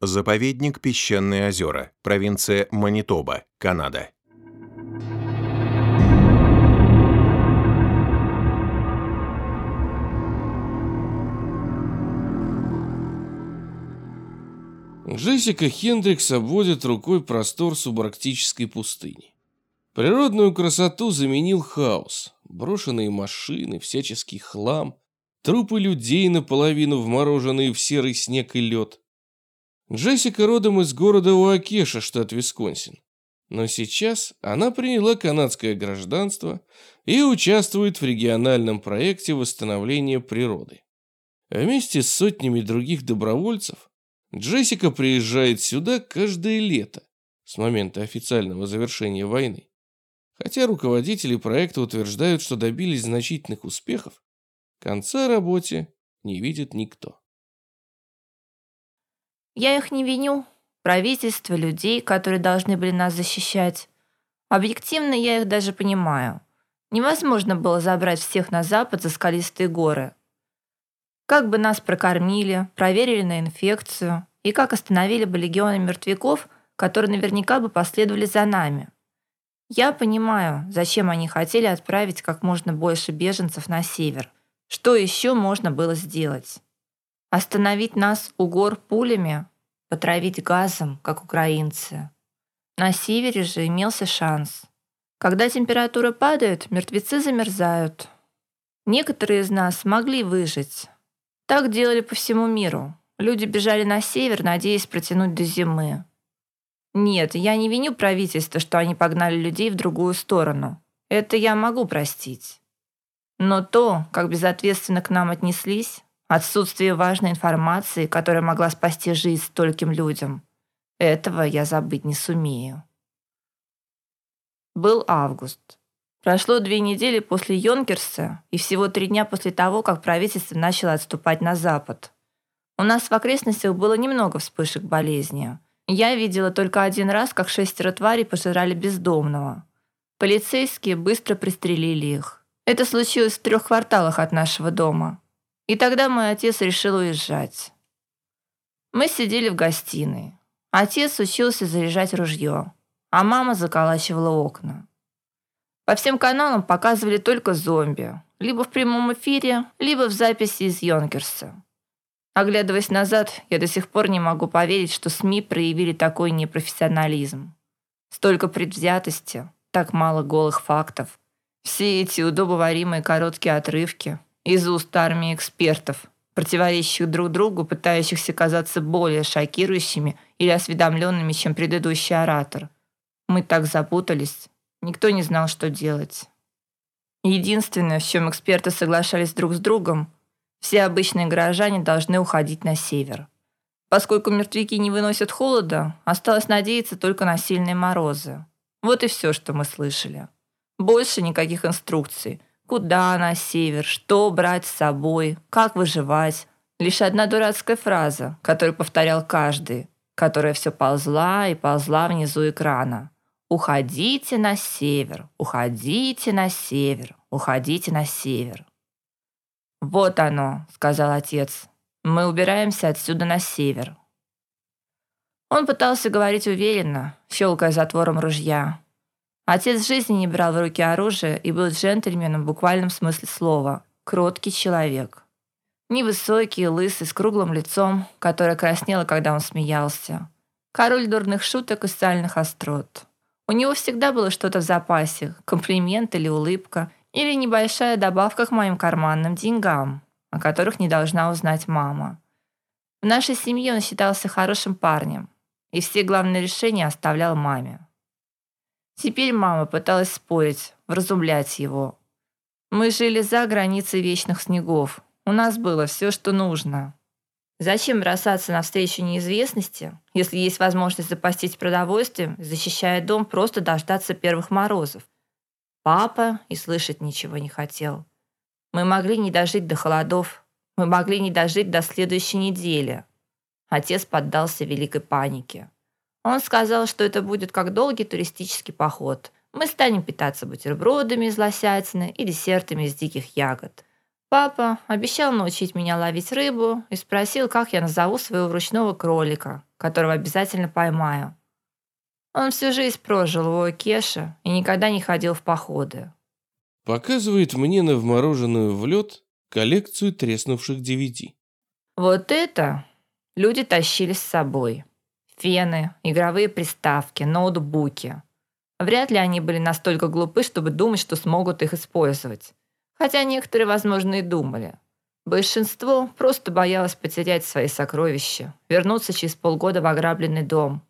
Заповедник Песчаные озера, провинция Манитоба, Канада. Джессика Хендрикс обводит рукой простор субарктической пустыни. Природную красоту заменил хаос. Брошенные машины, всяческий хлам, трупы людей, наполовину вмороженные в серый снег и лед. Джессика родом из города Уакеша, штат Висконсин. Но сейчас она приняла канадское гражданство и участвует в региональном проекте восстановления природы. Вместе с сотнями других добровольцев Джессика приезжает сюда каждое лето с момента официального завершения войны. Хотя руководители проекта утверждают, что добились значительных успехов, конца работе не видит никто. Я их не виню. Правительство, людей, которые должны были нас защищать. Объективно я их даже понимаю. Невозможно было забрать всех на запад за скалистые горы. Как бы нас прокормили, проверили на инфекцию, и как остановили бы легионы мертвяков, которые наверняка бы последовали за нами. Я понимаю, зачем они хотели отправить как можно больше беженцев на север. Что еще можно было сделать? Остановить нас у гор пулями? Потравить газом, как украинцы? На севере же имелся шанс. Когда температура падает, мертвецы замерзают. Некоторые из нас могли выжить. Так делали по всему миру. Люди бежали на север, надеясь протянуть до зимы. Нет, я не виню правительство, что они погнали людей в другую сторону. Это я могу простить. Но то, как безответственно к нам отнеслись, отсутствие важной информации, которая могла спасти жизнь стольким людям, этого я забыть не сумею. Был август. Прошло две недели после Йонкерса и всего три дня после того, как правительство начало отступать на запад. У нас в окрестностях было немного вспышек болезни. Я видела только один раз, как шестеро тварей пожирали бездомного. Полицейские быстро пристрелили их. Это случилось в трех кварталах от нашего дома. И тогда мой отец решил уезжать. Мы сидели в гостиной. Отец учился заряжать ружье, а мама заколачивала окна. По всем каналам показывали только зомби, либо в прямом эфире, либо в записи из Йонкерса. Оглядываясь назад, я до сих пор не могу поверить, что СМИ проявили такой непрофессионализм. Столько предвзятости, так мало голых фактов. Все эти удобоваримые короткие отрывки из уст армии экспертов, противоречащих друг другу, пытающихся казаться более шокирующими или осведомленными, чем предыдущий оратор. Мы так запутались, никто не знал, что делать. Единственное, в чем эксперты соглашались друг с другом – все обычные горожане должны уходить на север. Поскольку мертвяки не выносят холода, осталось надеяться только на сильные морозы. Вот и все, что мы слышали. Больше никаких инструкций. Куда на север, что брать с собой, как выживать. Лишь одна дурацкая фраза, которую повторял каждый, которая все ползла и ползла внизу экрана. «Уходите на север, уходите на север, уходите на север». «Вот оно», — сказал отец. «Мы убираемся отсюда на север». Он пытался говорить уверенно, щелкая затвором ружья. Отец жизни не брал в руки оружие и был джентльменом в буквальном смысле слова. Кроткий человек. Невысокий, лысый, с круглым лицом, которое краснело, когда он смеялся. Король дурных шуток и сальных острот. У него всегда было что-то в запасе, комплимент или улыбка, или небольшая добавка к моим карманным деньгам, о которых не должна узнать мама. В нашей семье он считался хорошим парнем, и все главные решения оставлял маме. Теперь мама пыталась спорить, вразумлять его. Мы жили за границей вечных снегов. У нас было все, что нужно. Зачем бросаться навстречу неизвестности, если есть возможность запастись продовольствием, защищая дом, просто дождаться первых морозов? Папа и слышать ничего не хотел. Мы могли не дожить до холодов. Мы могли не дожить до следующей недели. Отец поддался великой панике. Он сказал, что это будет как долгий туристический поход. Мы станем питаться бутербродами из лосятины и десертами из диких ягод. Папа обещал научить меня ловить рыбу и спросил, как я назову своего ручного кролика, которого обязательно поймаю. Он всю жизнь прожил у Кеша и никогда не ходил в походы. Показывает мне на вмороженную в лед коллекцию треснувших DVD. Вот это люди тащили с собой. Фены, игровые приставки, ноутбуки. Вряд ли они были настолько глупы, чтобы думать, что смогут их использовать. Хотя некоторые, возможно, и думали. Большинство просто боялось потерять свои сокровища, вернуться через полгода в ограбленный дом.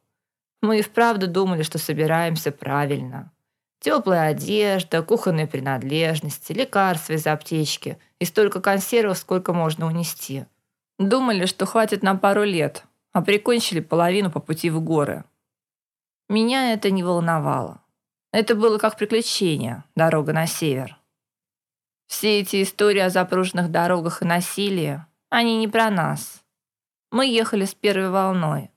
Мы и вправду думали, что собираемся правильно. Теплая одежда, кухонные принадлежности, лекарства из аптечки и столько консервов, сколько можно унести. Думали, что хватит на пару лет, а прикончили половину по пути в горы. Меня это не волновало. Это было как приключение, дорога на север. Все эти истории о запруженных дорогах и насилии, они не про нас. Мы ехали с первой волной.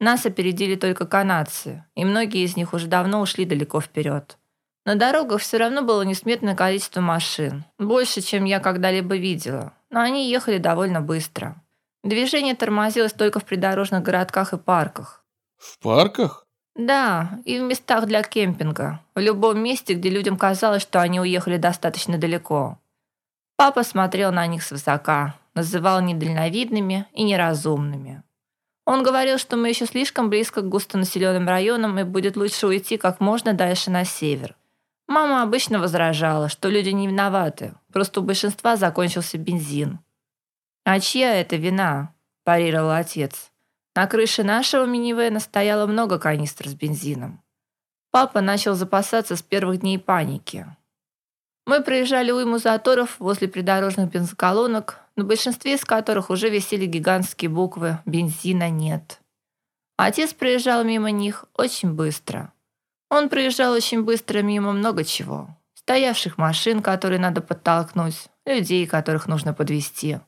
Нас опередили только канадцы, и многие из них уже давно ушли далеко вперед. На дорогах все равно было несметное количество машин, больше, чем я когда-либо видела, но они ехали довольно быстро. Движение тормозилось только в придорожных городках и парках. В парках? Да, и в местах для кемпинга. В любом месте, где людям казалось, что они уехали достаточно далеко. Папа смотрел на них свысока, называл недальновидными и неразумными. Он говорил, что мы еще слишком близко к густонаселенным районам и будет лучше уйти как можно дальше на север. Мама обычно возражала, что люди не виноваты, просто у большинства закончился бензин. «А чья это вина?» – парировал отец. На крыше нашего минивэна стояло много канистр с бензином. Папа начал запасаться с первых дней паники. Мы проезжали уйму заторов возле придорожных бензоколонок, на большинстве из которых уже висели гигантские буквы «Бензина нет». Отец проезжал мимо них очень быстро. Он проезжал очень быстро мимо много чего. Стоявших машин, которые надо подтолкнуть, людей, которых нужно подвести.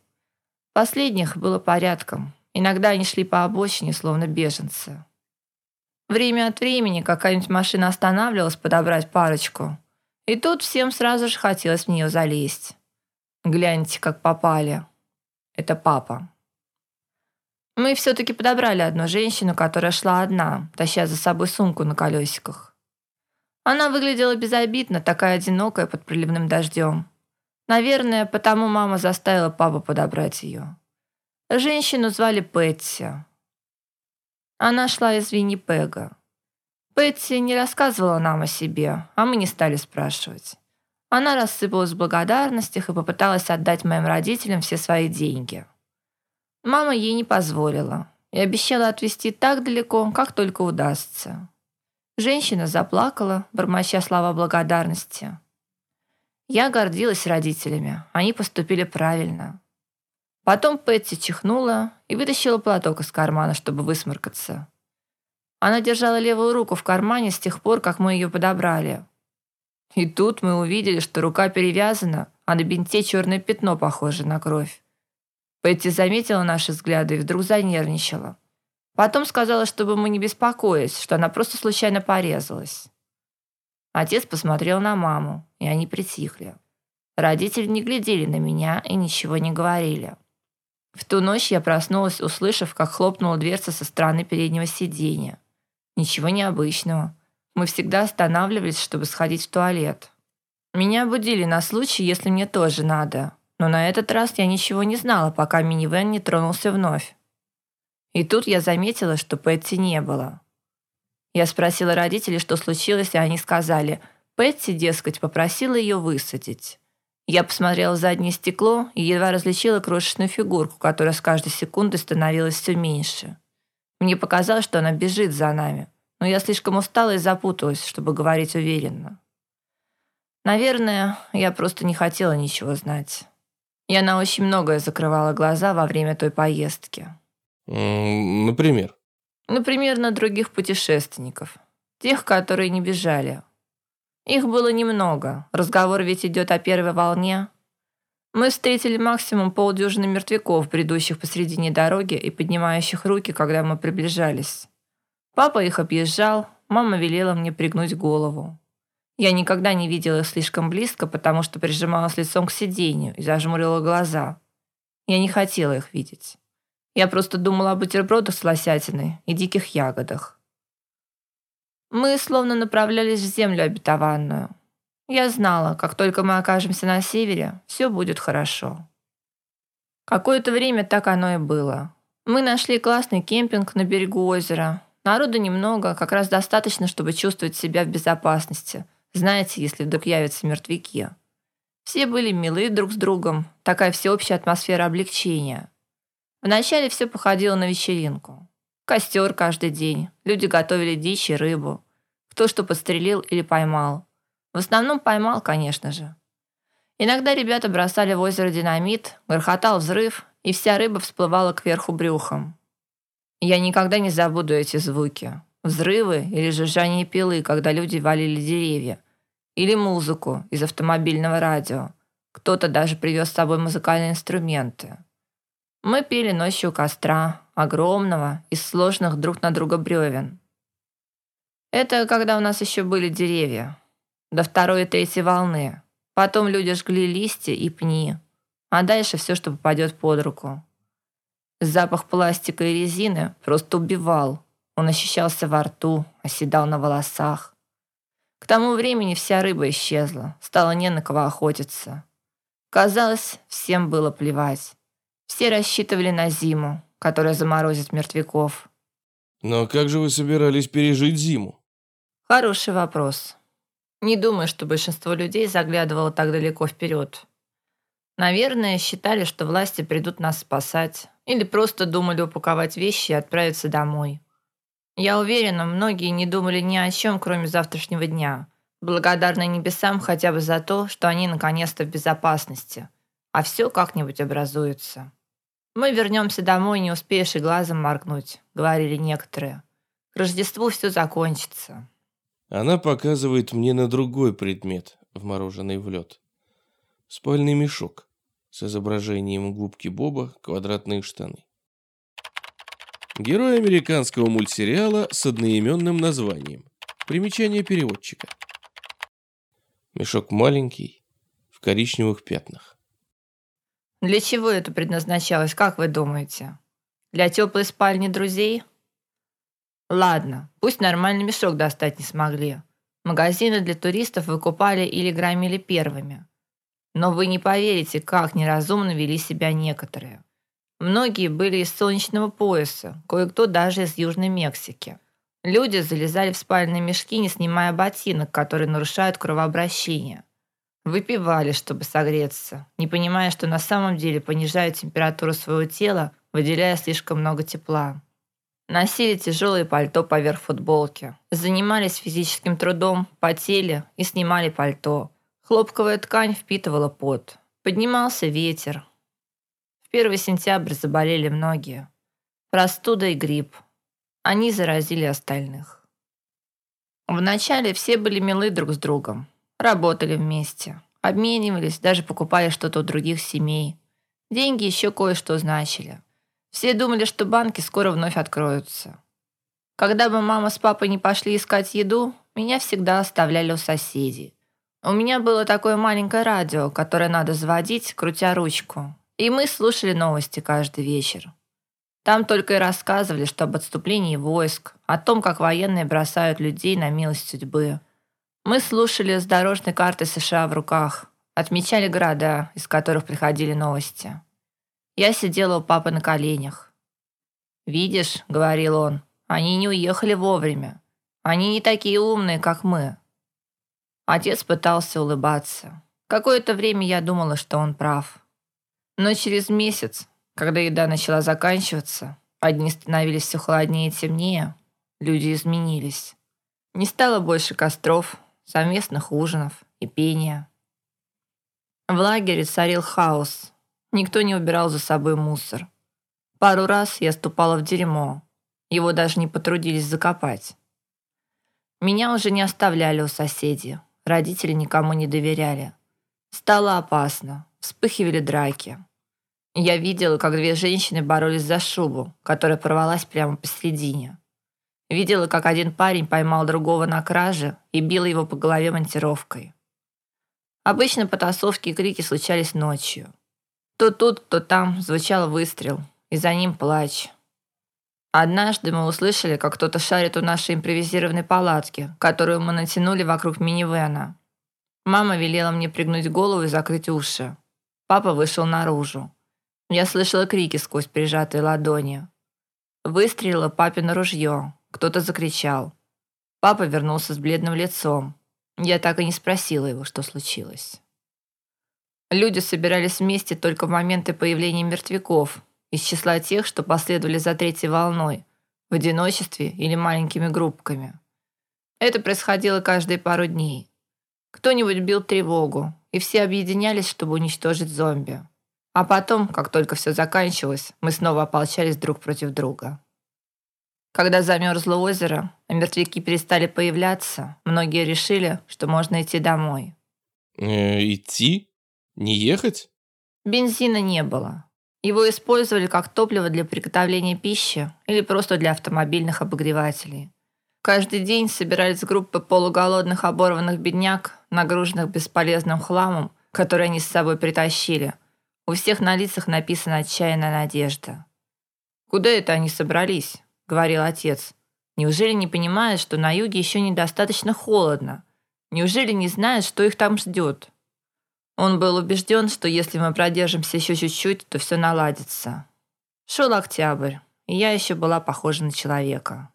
Последних было порядком, Иногда они шли по обочине, словно беженцы. Время от времени какая-нибудь машина останавливалась подобрать парочку. И тут всем сразу же хотелось в нее залезть. Гляньте, как попали. Это папа. Мы все-таки подобрали одну женщину, которая шла одна, таща за собой сумку на колесиках. Она выглядела безобидно, такая одинокая под проливным дождем. Наверное, потому мама заставила папу подобрать ее. Женщину звали Пэтси. Она шла из Виннипега. Пэтси не рассказывала нам о себе, а мы не стали спрашивать. Она рассыпалась в благодарностях и попыталась отдать моим родителям все свои деньги. Мама ей не позволила и обещала отвезти так далеко, как только удастся. Женщина заплакала, бормоча слова благодарности. Я гордилась родителями, они поступили правильно. Потом Пэтси чихнула и вытащила платок из кармана, чтобы высморкаться. Она держала левую руку в кармане с тех пор, как мы ее подобрали. И тут мы увидели, что рука перевязана, а на бинте черное пятно, похожее на кровь. Пэтти заметила наши взгляды и вдруг занервничала. Потом сказала, чтобы мы не беспокоились, что она просто случайно порезалась. Отец посмотрел на маму, и они притихли. Родители не глядели на меня и ничего не говорили. В ту ночь я проснулась, услышав, как хлопнула дверца со стороны переднего сиденья. Ничего необычного. Мы всегда останавливались, чтобы сходить в туалет. Меня будили на случай, если мне тоже надо. Но на этот раз я ничего не знала, пока минивэн не тронулся вновь. И тут я заметила, что Пэтти не было. Я спросила родителей, что случилось, и они сказали, Пэтти, дескать, попросила ее высадить. Я посмотрела в заднее стекло и едва различила крошечную фигурку, которая с каждой секундой становилась все меньше. Мне показалось, что она бежит за нами, но я слишком устала и запуталась, чтобы говорить уверенно. Наверное, я просто не хотела ничего знать. Я на очень многое закрывала глаза во время той поездки. Например? Например, на других путешественников. Тех, которые не бежали, их было немного. Разговор ведь идет о первой волне. Мы встретили максимум полдюжины мертвяков, бредущих посредине дороги и поднимающих руки, когда мы приближались. Папа их объезжал, мама велела мне пригнуть голову. Я никогда не видела их слишком близко, потому что прижималась лицом к сиденью и зажмурила глаза. Я не хотела их видеть. Я просто думала о бутербродах с лосятиной и диких ягодах. Мы словно направлялись в землю обетованную. Я знала, как только мы окажемся на севере, все будет хорошо. Какое-то время так оно и было. Мы нашли классный кемпинг на берегу озера. Народу немного, как раз достаточно, чтобы чувствовать себя в безопасности – знаете, если вдруг явятся мертвяки. Все были милы друг с другом, такая всеобщая атмосфера облегчения. Вначале все походило на вечеринку. Костер каждый день, люди готовили дичь и рыбу. Кто что подстрелил или поймал. В основном поймал, конечно же. Иногда ребята бросали в озеро динамит, грохотал взрыв, и вся рыба всплывала кверху брюхом. Я никогда не забуду эти звуки. Взрывы или жужжание пилы, когда люди валили деревья. Или музыку из автомобильного радио. Кто-то даже привез с собой музыкальные инструменты. Мы пили ночью костра, огромного, из сложных друг на друга бревен. Это когда у нас еще были деревья. До второй и третьей волны. Потом люди жгли листья и пни. А дальше все, что попадет под руку. Запах пластика и резины просто убивал. Он ощущался во рту, оседал на волосах. К тому времени вся рыба исчезла, стало не на кого охотиться. Казалось, всем было плевать. Все рассчитывали на зиму, которая заморозит мертвяков. Но как же вы собирались пережить зиму? Хороший вопрос. Не думаю, что большинство людей заглядывало так далеко вперед. Наверное, считали, что власти придут нас спасать, или просто думали упаковать вещи и отправиться домой. Я уверена, многие не думали ни о чем, кроме завтрашнего дня. Благодарны небесам хотя бы за то, что они наконец-то в безопасности. А все как-нибудь образуется. «Мы вернемся домой, не успеешь и глазом моргнуть», — говорили некоторые. «К Рождеству все закончится». Она показывает мне на другой предмет, вмороженный в лед. Спальный мешок с изображением губки Боба, квадратные штаны. Герой американского мультсериала с одноименным названием. Примечание переводчика. Мешок маленький, в коричневых пятнах. Для чего это предназначалось, как вы думаете? Для теплой спальни друзей? Ладно, пусть нормальный мешок достать не смогли. Магазины для туристов выкупали или громили первыми. Но вы не поверите, как неразумно вели себя некоторые. Многие были из солнечного пояса, кое-кто даже из Южной Мексики. Люди залезали в спальные мешки, не снимая ботинок, которые нарушают кровообращение. Выпивали, чтобы согреться, не понимая, что на самом деле понижают температуру своего тела, выделяя слишком много тепла. Носили тяжелые пальто поверх футболки. Занимались физическим трудом, потели и снимали пальто. Хлопковая ткань впитывала пот. Поднимался ветер, 1 сентября заболели многие. Простуда и грипп. Они заразили остальных. Вначале все были милы друг с другом. Работали вместе. Обменивались, даже покупали что-то у других семей. Деньги еще кое-что значили. Все думали, что банки скоро вновь откроются. Когда бы мама с папой не пошли искать еду, меня всегда оставляли у соседей. У меня было такое маленькое радио, которое надо заводить, крутя ручку, и мы слушали новости каждый вечер. Там только и рассказывали, что об отступлении войск, о том, как военные бросают людей на милость судьбы. Мы слушали с дорожной карты США в руках, отмечали города, из которых приходили новости. Я сидела у папы на коленях. «Видишь», — говорил он, — «они не уехали вовремя. Они не такие умные, как мы». Отец пытался улыбаться. Какое-то время я думала, что он прав. Но через месяц, когда еда начала заканчиваться, одни становились все холоднее и темнее, люди изменились. Не стало больше костров, совместных ужинов и пения. В лагере царил хаос. Никто не убирал за собой мусор. Пару раз я ступала в дерьмо. Его даже не потрудились закопать. Меня уже не оставляли у соседей. Родители никому не доверяли. Стало опасно. Вспыхивали драки. Я видела, как две женщины боролись за шубу, которая порвалась прямо посередине. Видела, как один парень поймал другого на краже и бил его по голове монтировкой. Обычно потасовки и крики случались ночью. То тут, то там звучал выстрел, и за ним плач. Однажды мы услышали, как кто-то шарит у нашей импровизированной палатки, которую мы натянули вокруг минивэна. Мама велела мне пригнуть голову и закрыть уши. Папа вышел наружу. Я слышала крики сквозь прижатые ладони. Выстрелило папино ружье. Кто-то закричал. Папа вернулся с бледным лицом. Я так и не спросила его, что случилось. Люди собирались вместе только в моменты появления мертвяков, из числа тех, что последовали за третьей волной, в одиночестве или маленькими группками. Это происходило каждые пару дней. Кто-нибудь бил тревогу, и все объединялись, чтобы уничтожить зомби. А потом, как только все заканчивалось, мы снова ополчались друг против друга. Когда замерзло озеро, а мертвяки перестали появляться, многие решили, что можно идти домой. Э, идти? Не ехать? Бензина не было. Его использовали как топливо для приготовления пищи или просто для автомобильных обогревателей. Каждый день собирались группы полуголодных оборванных бедняк, нагруженных бесполезным хламом, который они с собой притащили. У всех на лицах написана отчаянная надежда. «Куда это они собрались?» – говорил отец. «Неужели не понимают, что на юге еще недостаточно холодно? Неужели не знают, что их там ждет?» Он был убежден, что если мы продержимся еще чуть-чуть, то все наладится. Шел октябрь, и я еще была похожа на человека.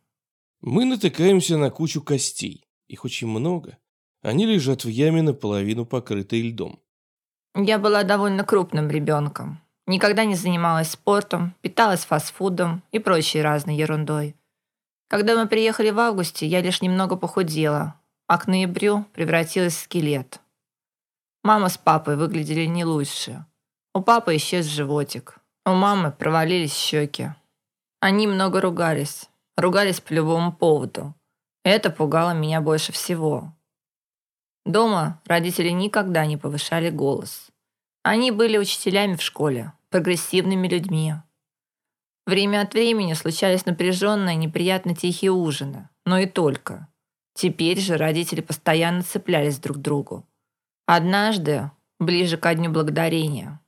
Мы натыкаемся на кучу костей. Их очень много. Они лежат в яме наполовину покрытой льдом. Я была довольно крупным ребенком. Никогда не занималась спортом, питалась фастфудом и прочей разной ерундой. Когда мы приехали в августе, я лишь немного похудела, а к ноябрю превратилась в скелет. Мама с папой выглядели не лучше. У папы исчез животик. У мамы провалились щеки. Они много ругались. Ругались по любому поводу. Это пугало меня больше всего. Дома родители никогда не повышали голос. Они были учителями в школе, прогрессивными людьми. Время от времени случались напряженные, неприятно тихие ужины, но и только. Теперь же родители постоянно цеплялись друг к другу. Однажды, ближе ко дню благодарения,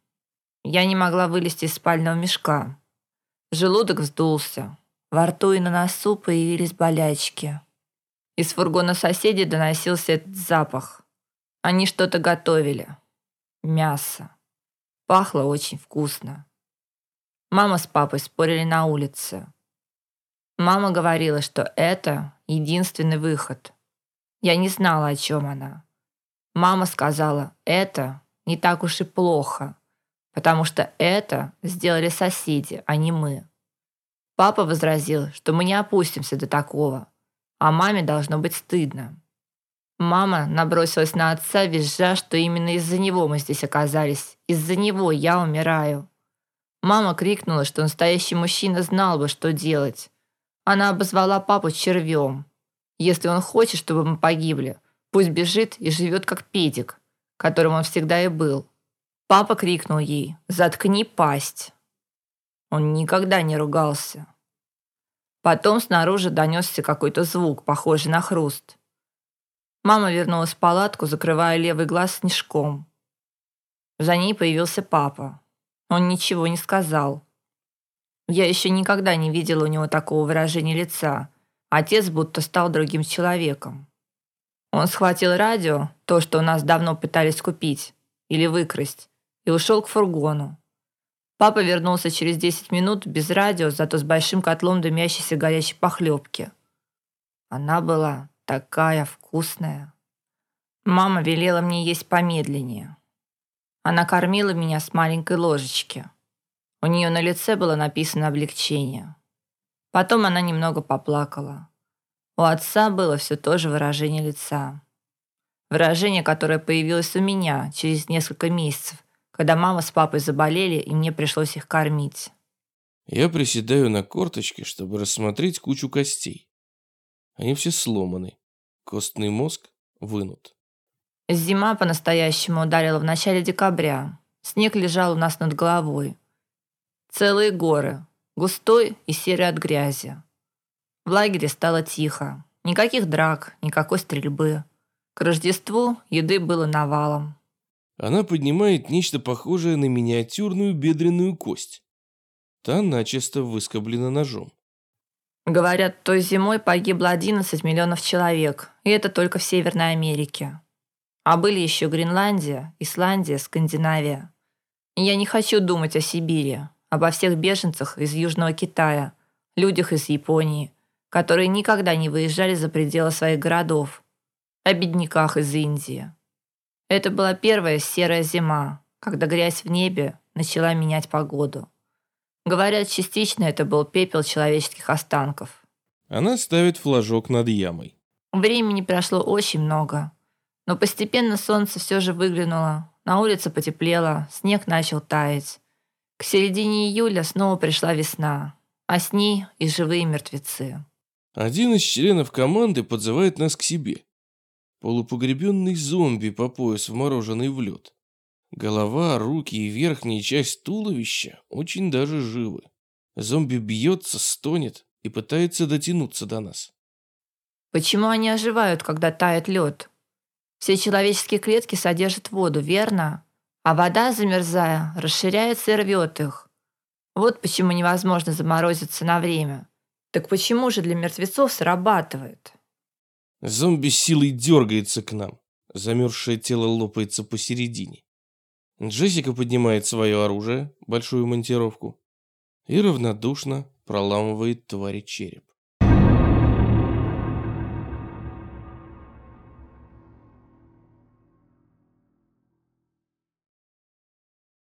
я не могла вылезти из спального мешка. Желудок вздулся. Во рту и на носу появились болячки. Из фургона соседей доносился этот запах. Они что-то готовили. Мясо. Пахло очень вкусно. Мама с папой спорили на улице. Мама говорила, что это единственный выход. Я не знала, о чем она. Мама сказала, это не так уж и плохо, потому что это сделали соседи, а не мы. Папа возразил, что мы не опустимся до такого, а маме должно быть стыдно. Мама набросилась на отца, визжа, что именно из-за него мы здесь оказались. Из-за него я умираю. Мама крикнула, что настоящий мужчина знал бы, что делать. Она обозвала папу червем. Если он хочет, чтобы мы погибли, Пусть бежит и живет как педик, которым он всегда и был. Папа крикнул ей «Заткни пасть!». Он никогда не ругался. Потом снаружи донесся какой-то звук, похожий на хруст. Мама вернулась в палатку, закрывая левый глаз снежком. За ней появился папа. Он ничего не сказал. Я еще никогда не видела у него такого выражения лица. Отец будто стал другим человеком. Он схватил радио, то, что у нас давно пытались купить или выкрасть, и ушел к фургону. Папа вернулся через 10 минут без радио, зато с большим котлом дымящейся горячей похлебки. Она была такая вкусная. Мама велела мне есть помедленнее. Она кормила меня с маленькой ложечки. У нее на лице было написано облегчение. Потом она немного поплакала. У отца было все то же выражение лица. Выражение, которое появилось у меня через несколько месяцев, когда мама с папой заболели, и мне пришлось их кормить. Я приседаю на корточки, чтобы рассмотреть кучу костей. Они все сломаны. Костный мозг вынут. Зима по-настоящему ударила в начале декабря. Снег лежал у нас над головой. Целые горы, густой и серый от грязи. В лагере стало тихо. Никаких драк, никакой стрельбы. К Рождеству еды было навалом. Она поднимает нечто похожее на миниатюрную бедренную кость. Та начисто выскоблена ножом. Говорят, той зимой погибло 11 миллионов человек, и это только в Северной Америке. А были еще Гренландия, Исландия, Скандинавия. Я не хочу думать о Сибири, обо всех беженцах из Южного Китая, людях из Японии, которые никогда не выезжали за пределы своих городов, о бедняках из Индии. Это была первая серая зима, когда грязь в небе начала менять погоду. Говорят, частично это был пепел человеческих останков. Она ставит флажок над ямой. Времени прошло очень много. Но постепенно солнце все же выглянуло, на улице потеплело, снег начал таять. К середине июля снова пришла весна, а с ней и живые мертвецы. Один из членов команды подзывает нас к себе. Полупогребенный зомби по пояс вмороженный в лед. Голова, руки и верхняя часть туловища очень даже живы. Зомби бьется, стонет и пытается дотянуться до нас. Почему они оживают, когда тает лед? Все человеческие клетки содержат воду, верно? А вода, замерзая, расширяется и рвет их. Вот почему невозможно заморозиться на время. Так почему же для мертвецов срабатывает? Зомби силой дергается к нам. Замерзшее тело лопается посередине. Джессика поднимает свое оружие, большую монтировку, и равнодушно проламывает твари череп.